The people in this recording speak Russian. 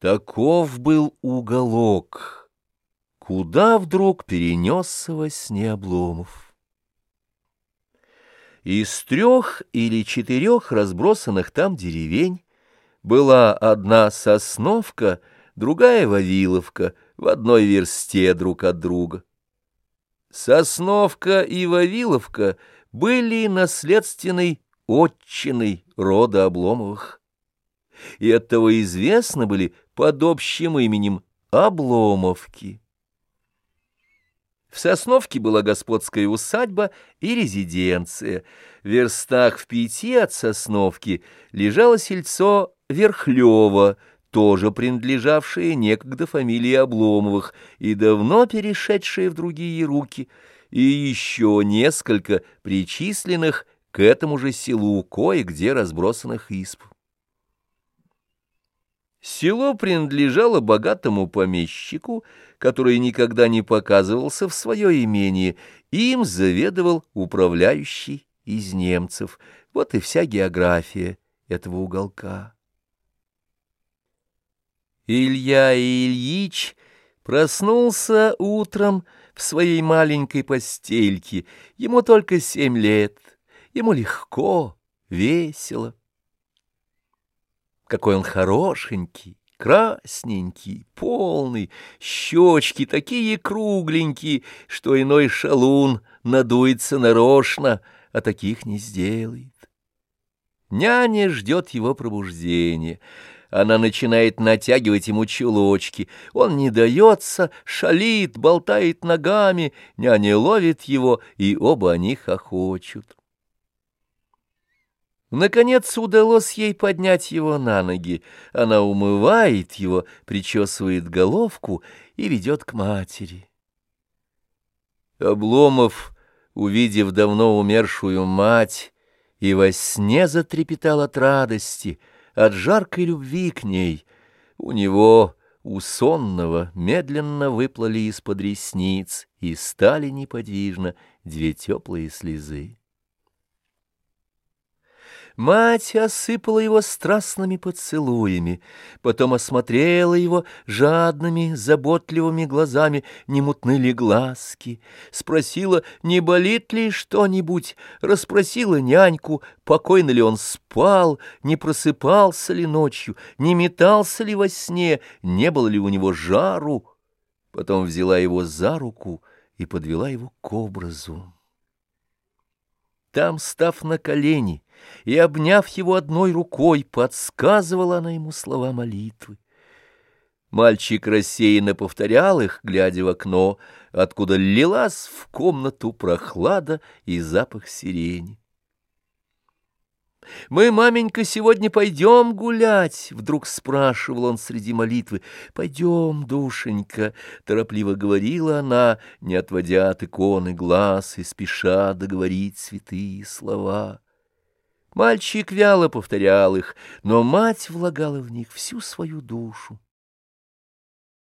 Таков был уголок, куда вдруг перенесся во сне Обломов. Из трех или четырех разбросанных там деревень была одна сосновка, другая Вавиловка, в одной версте друг от друга. Сосновка и Вавиловка были наследственной отчиной рода Обломовых, и оттого известны были под общим именем Обломовки. В Сосновке была господская усадьба и резиденция. В верстах в пяти от Сосновки лежало сельцо Верхлёво, тоже принадлежавшее некогда фамилии Обломовых и давно перешедшее в другие руки, и еще несколько причисленных к этому же селу кое-где разбросанных исп. Село принадлежало богатому помещику, который никогда не показывался в свое имение, им заведовал управляющий из немцев. Вот и вся география этого уголка. Илья Ильич проснулся утром в своей маленькой постельке. Ему только семь лет, ему легко, весело. Какой он хорошенький, красненький, полный, щечки такие кругленькие, что иной шалун надуется нарочно, а таких не сделает. Няня ждет его пробуждения. Она начинает натягивать ему чулочки. Он не дается, шалит, болтает ногами. Няня ловит его, и оба они хохочут. Наконец удалось ей поднять его на ноги. Она умывает его, причесывает головку и ведет к матери. Обломов, увидев давно умершую мать, и во сне затрепетал от радости, от жаркой любви к ней. У него, у сонного, медленно выплыли из-под ресниц и стали неподвижно две теплые слезы. Мать осыпала его страстными поцелуями, потом осмотрела его жадными, заботливыми глазами, не мутны ли глазки, спросила, не болит ли что-нибудь, расспросила няньку, покойно ли он спал, не просыпался ли ночью, не метался ли во сне, не было ли у него жару. Потом взяла его за руку и подвела его к образу. Там, став на колени и, обняв его одной рукой, подсказывала она ему слова молитвы. Мальчик рассеянно повторял их, глядя в окно, откуда лилась в комнату прохлада и запах сирени. «Мы, маменька, сегодня пойдем гулять?» — вдруг спрашивал он среди молитвы. «Пойдем, душенька», — торопливо говорила она, не отводя от иконы глаз и спеша договорить святые слова. Мальчик вяло повторял их, но мать влагала в них всю свою душу.